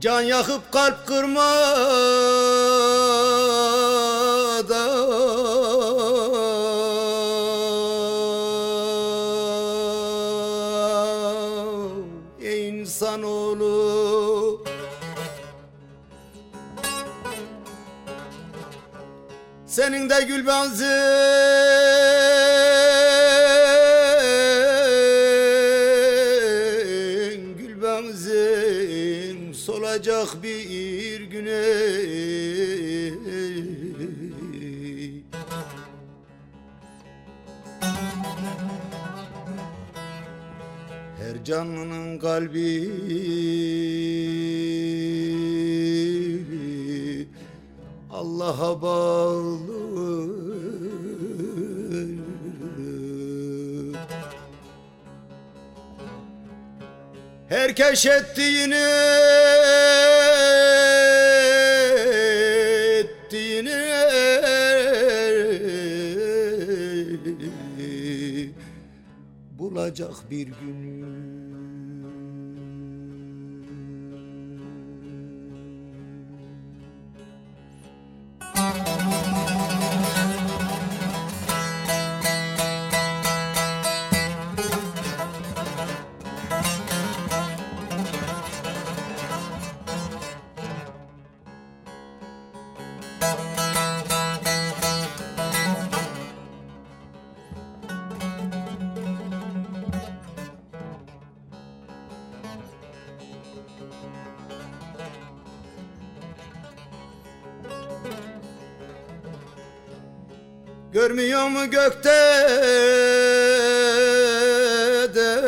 Can yakıp kalp kırma da. Ey insanoğlu Senin de gül benzin Solacak bir güne. Her canlının kalbi Allah'a bağlı Herkes ettiğini ettiğini bulacak bir gün. Görmüyor mu gökte de?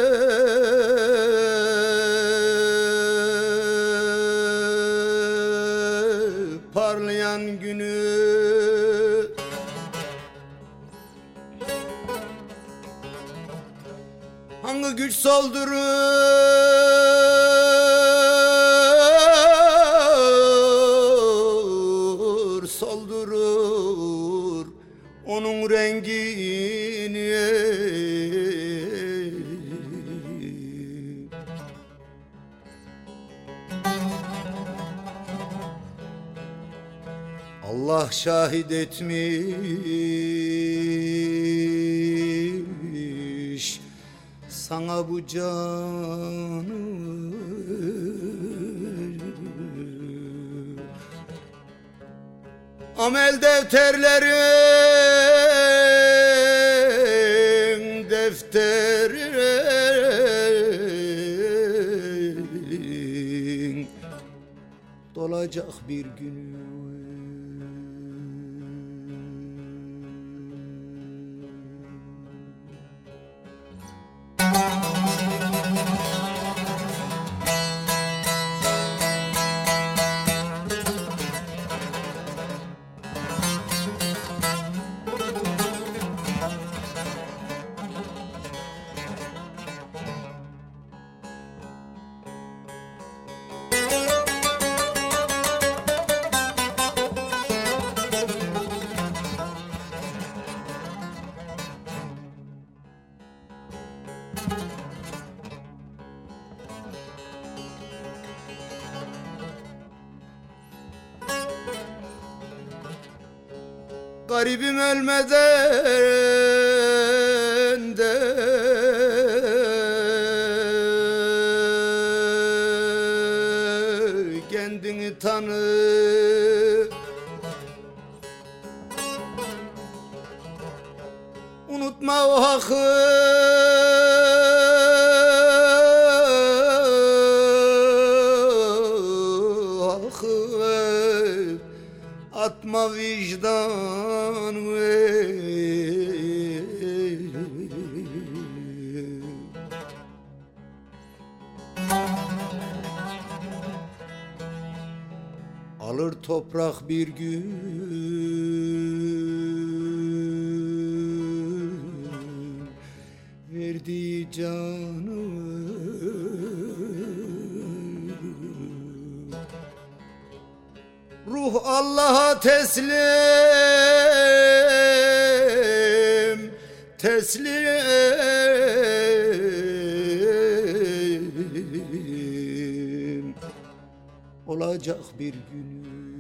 Parlayan günü. Hangi güç soldurur, Allah şahit etmiş sana bu canı Amel defterlerin defterin dolacak bir gün. Garibim ölmeden de. Kendini tanı. Unutma o hakkı. Atma vicdan toprak bir gün. Verdiği canı Ruh Allah'a teslim Teslim. Olacak bir günü